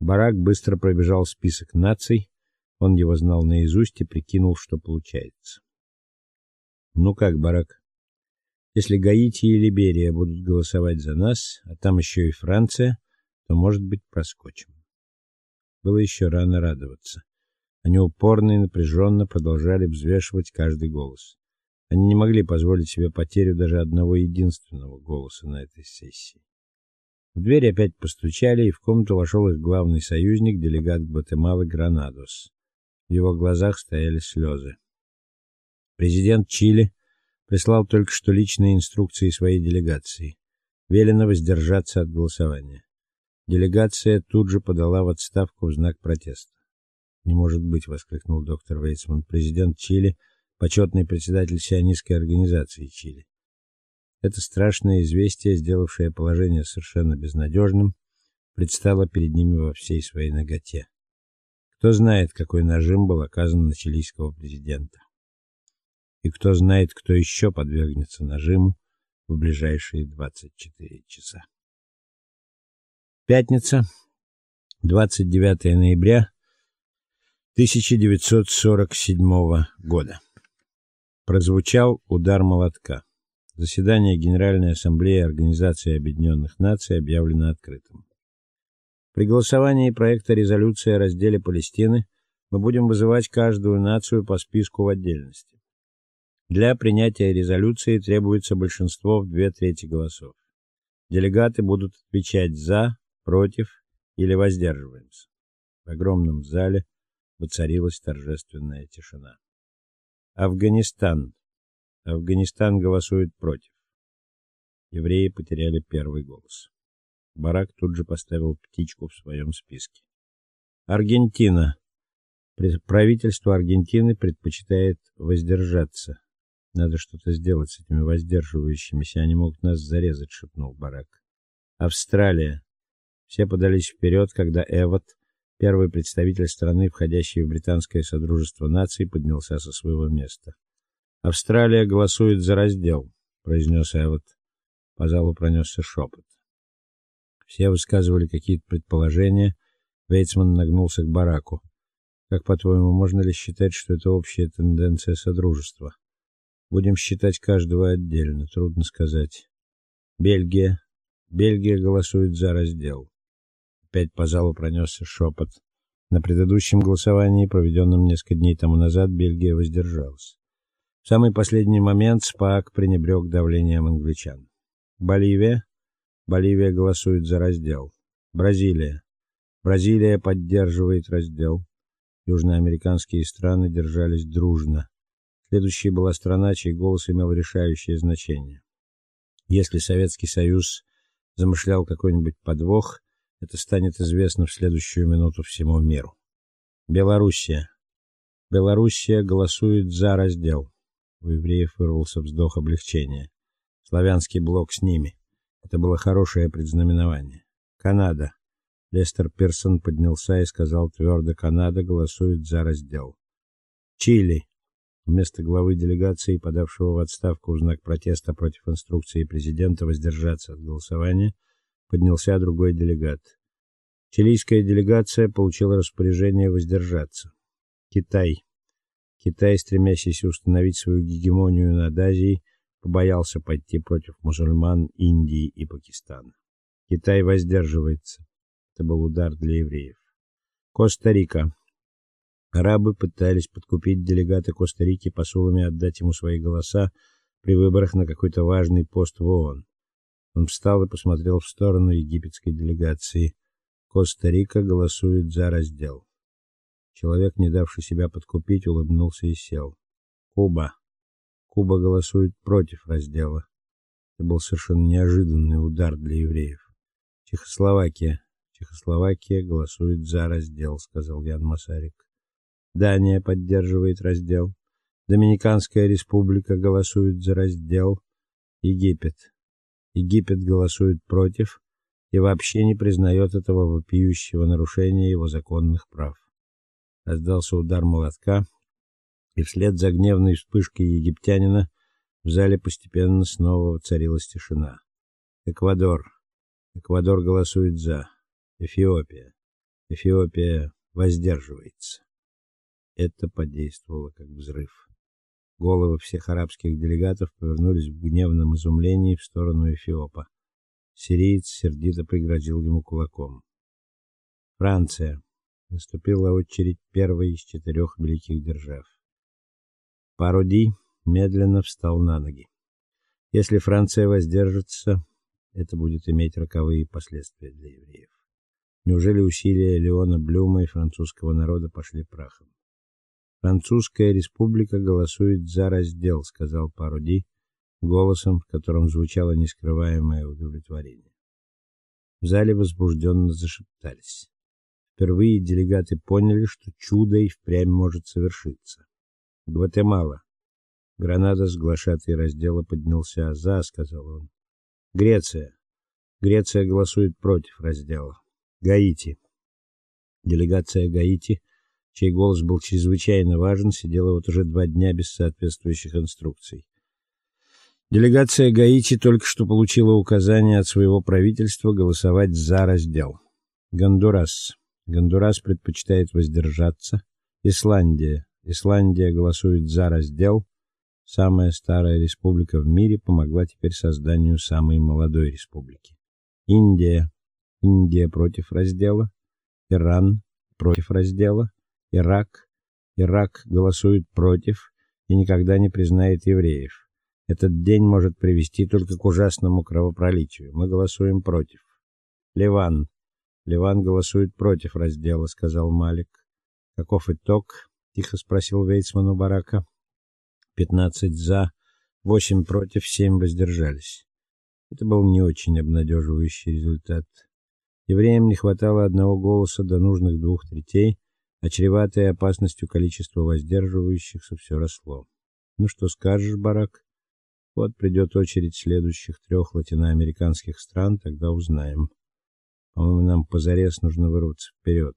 Барак быстро пробежал список наций. Он его знал наизусть и прикинул, что получается. Ну как, Барак? Если Гаити и Либерия будут голосовать за нас, а там еще и Франция, то, может быть, проскочим. Было еще рано радоваться. Они упорно и напряженно продолжали взвешивать каждый голос. Они не могли позволить себе потерю даже одного единственного голоса на этой сессии. В дверь опять постучали, и в комнату вошел их главный союзник, делегат Гватемалы Гранадос. В его глазах стояли слезы. Президент Чили прислал только что личные инструкции своей делегации. Велено воздержаться от голосования. Делегация тут же подала в отставку в знак протеста. "Не может быть", воскликнул доктор Вейцман, президент Чили, почетный председатель сионистской организации Чили. Это страшное известие, сделавшее положение совершенно безнадежным, предстало перед ними во всей своей наготе. Кто знает, какой нажим был оказан на чилийского президента. И кто знает, кто еще подвергнется нажиму в ближайшие 24 часа. Пятница, 29 ноября 1947 года. Прозвучал удар молотка. Заседание Генеральной ассамблеи Организации Объединенных Наций объявлено открытым. При голосовании проекта резолюции о разделе Палестины мы будем вызывать каждую нацию по списку в отдельности. Для принятия резолюции требуется большинство в две трети голосов. Делегаты будут отвечать за, против или воздерживаемся. В огромном зале воцарилась торжественная тишина. Афганистан Афганистан голосует против. Евреи потеряли первый голос. Барак тут же поставил птичку в своем списке. Аргентина. Правительство Аргентины предпочитает воздержаться. Надо что-то сделать с этими воздерживающимися, они могут нас зарезать, шепнул Барак. Австралия. Все подались вперед, когда Эвот, первый представитель страны, входящей в британское содружество наций, поднялся со своего места. Австралия голосует за раздел, произнес Эвот. По залу пронесся шепот. Все высказывали какие-то предположения. Вейцман нагнулся к бараку. Как по-твоему, можно ли считать, что это общая тенденция содружества? Будем считать каждого отдельно, трудно сказать. Бельгия. Бельгия голосует за раздел. Опять по залу пронесся шепот. На предыдущем голосовании, проведенном несколько дней тому назад, Бельгия воздержалась. В самый последний момент СПАК пренебрег давлением англичан. Боливия. Боливия голосует за раздел. Бразилия. Бразилия поддерживает раздел. Южноамериканские страны держались дружно. Следующей была страна, чей голос имел решающее значение. Если Советский Союз замышлял какой-нибудь подвох, это станет известно в следующую минуту всему миру. Белоруссия. Белоруссия голосует за раздел. У евреев вырвался вздох облегчения. Славянский блок с ними. Это было хорошее предзнаменование. Канада. Лестер Персон поднялся и сказал твердо: "Канада голосует за раздел". Чили. Вместо главы делегации, подавшего в отставку в знак протеста против инструкции президента воздержаться от голосования, поднялся другой делегат. Чилийская делегация получила распоряжение воздержаться. Китай. Китай, стремящийся установить свою гегемонию над Азией, побоялся пойти против мусульман Индии и Пакистана. Китай воздерживается. Это был удар для евреев. Коста-Рика. Арабы пытались подкупить делегата Коста-Рики посулами отдать ему свои голоса при выборах на какой-то важный пост в ООН. Он встал и посмотрел в сторону египетской делегации. Коста-Рика голосует за раздел. Человек, не давший себя подкупить, улыбнулся и сел. Куба. Куба голосует против раздела. Это был совершенно неожиданный удар для евреев. Чехословакия. Чехословакия голосует за раздел, сказал Ян Масарик. Дания поддерживает раздел. Доминиканская республика голосует за раздел. Египет. Египет голосует против и вообще не признает этого вопиющего нарушения его законных прав. Раздался удар молотка, и вслед за гневной вспышкой египтянина в зале постепенно снова воцарилась тишина. Эквадор. Эквадор голосует за. Эфиопия. Эфиопия воздерживается. Это подействовало как взрыв. Головы всех арабских делегатов повернулись в гневном изумлении в сторону Эфиопа. Сириец сердито пригрозил ему кулаком. Франция. Наступила очередь первой из четырех великих держав. Пароди медленно встал на ноги. Если Франция воздержится, это будет иметь роковые последствия для евреев. Неужели усилия Леона Блюма и французского народа пошли прахом? Французская республика голосует за раздел, сказал Пароди голосом, в котором звучало нескрываемое удовлетворение. В зале возбужденно зашептались. Впервые делегаты поняли, что чудо и впрямь может совершиться. Гватемала. Гранада с глашатой раздела поднялся за, сказал он. Греция. Греция голосует против раздела. Гаити. Делегация Гаити, чей голос был чрезвычайно важен, сидела вот уже два дня без соответствующих инструкций. Делегация Гаити только что получила указание от своего правительства голосовать за раздел. Гондурас. Гондурас предпочитает воздержаться. Исландия. Исландия голосует за раздел. Самая старая республика в мире помогла теперь созданию самой молодой республики. Индия. Индия против раздела. Иран против раздела. Ирак. Ирак голосует против и никогда не признает евреев. Этот день может привести только к ужасному кровопролитию. Мы голосуем против. Ливан. Ливан голосует против раздела, сказал Малик. Каков итог? тихо спросил Вейцман у Барака. Пятнадцать за, восемь против, семь воздержались. Это был не очень обнадеживающий результат. Евреям не хватало одного голоса до нужных двух третей, а чреватое опасностью количество воздерживающихся все росло. Ну что скажешь, Барак? Вот придет очередь следующих трех латиноамериканских стран, тогда узнаем. По-моему, нам позарез нужно вырваться вперед.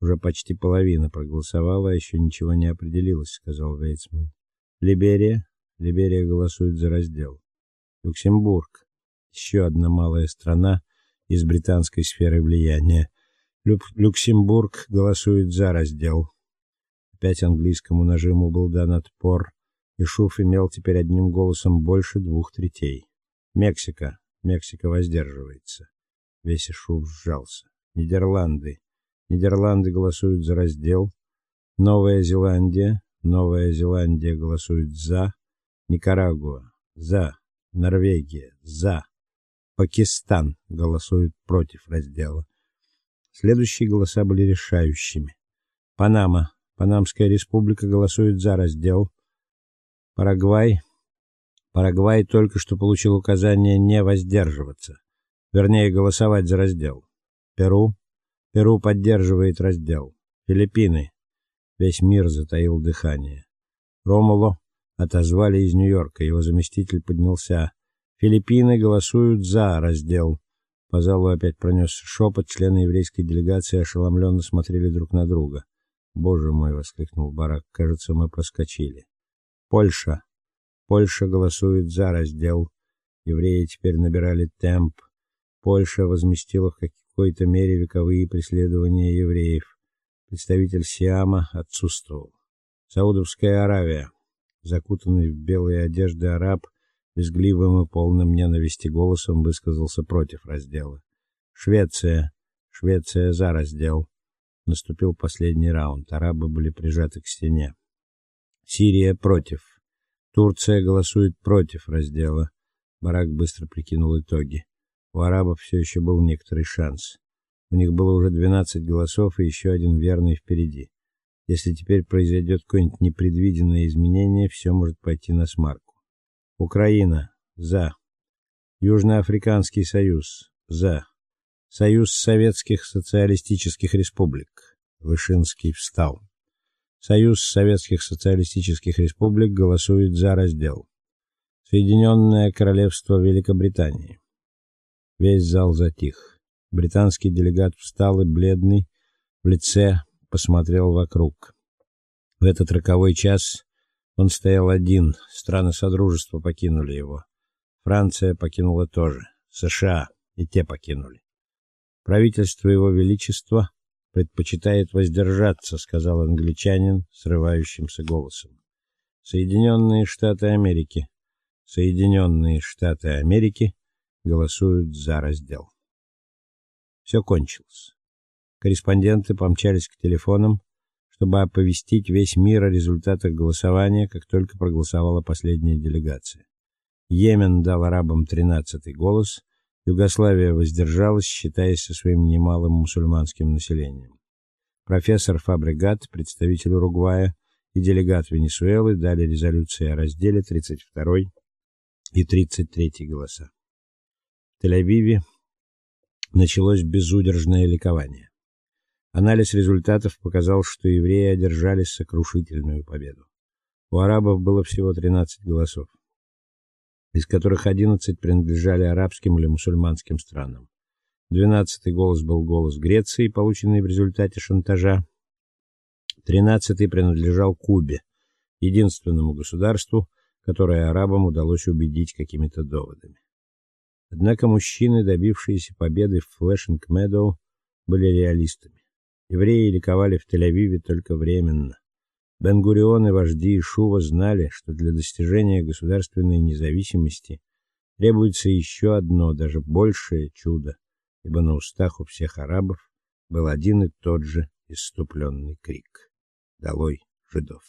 Уже почти половина проголосовала, а еще ничего не определилось, сказал Вейцман. Либерия, Либерия голосует за раздел. Люксембург, еще одна малая страна из британской сферы влияния. Люк Люксембург голосует за раздел. Опять английскому нажиму был дан отпор, и Шуф имел теперь одним голосом больше двух третей. Мексика, Мексика воздерживается. Весь Шуф сжался. Нидерланды. Нидерланды голосуют за раздел. Новая Зеландия. Новая Зеландия голосует за. Никарагуа. За. Норвегия. За. Пакистан голосует против раздела. Следующие голоса были решающими. Панама. Панамская республика голосует за раздел. Парагвай. Парагвай только что получил указание не воздерживаться вернее, голосовать за раздел. Перу. Перу поддерживает раздел. Филиппины. Весь мир затаил дыхание. Ромуло отозвали из Нью-Йорка, его заместитель поднялся. Филиппины голосуют за раздел. По залу опять пронесся шепот, члены еврейской делегации ошеломленно смотрели друг на друга. "Боже мой", воскликнул Барак. "Кажется, мы проскочили". Польша. Польша голосует за раздел. Евреи теперь набирали темп. Польша возместила в какой-то мере вековые преследования евреев. Представитель Сиама отсутствовал. Саудовская Аравия. Закутанный в белые одежды араб, визгливым и полным ненависти голосом высказался против раздела. Швеция. Швеция за раздел. Наступил последний раунд. Арабы были прижаты к стене. Сирия против. Турция голосует против раздела. Барак быстро прикинул итоги. У арабов все еще был некоторый шанс. У них было уже 12 голосов и еще один верный впереди. Если теперь произойдет какое-нибудь непредвиденное изменение, все может пойти на смарку. Украина за. Южноафриканский союз за. Союз советских социалистических республик. Вышинский встал. Союз советских социалистических республик голосует за раздел. Соединенное королевство Великобритании. Весь зал затих. Британский делегат встал и бледный в лице посмотрел вокруг. В этот роковой час он стоял один. Страны содружества покинули его. Франция покинула тоже. США и те покинули. Правительство его величества предпочитает воздержаться, сказал англичанин срывающимся голосом. Соединенные Штаты Америки. Соединенные Штаты Америки голосуют за раздел. Все кончилось. Корреспонденты помчались к телефонам, чтобы оповестить весь мир о результатах голосования, как только проголосовала последняя делегация. Йемен дал арабам тринадцатый голос, Югославия воздержалась, считаясь со своим немалым мусульманским населением. Профессор Фабригат, представитель Уругвая, и делегат Венесуэлы дали резолюции о разделе 32 и 33 голоса. Тель-Авиве началось безудержное ликование. Анализ результатов показал, что евреи одержали сокрушительную победу. У арабов было всего 13 голосов, из которых 11 принадлежали арабским или мусульманским странам. Двенадцатый голос был голос Греции, полученный в результате шантажа. Тринадцатый принадлежал Кубе, единственному государству, которое арабам удалось убедить какими-то доводами. Однако мужчины, добившиеся победы в Флэшинг-Медоу, были реалистами. Евреи ликовали в Тель-Авиве только временно. Бен-Гурион и вожди Ишува знали, что для достижения государственной независимости требуется еще одно, даже большее чудо, ибо на устах у всех арабов был один и тот же исступленный крик: "Долой жидов!"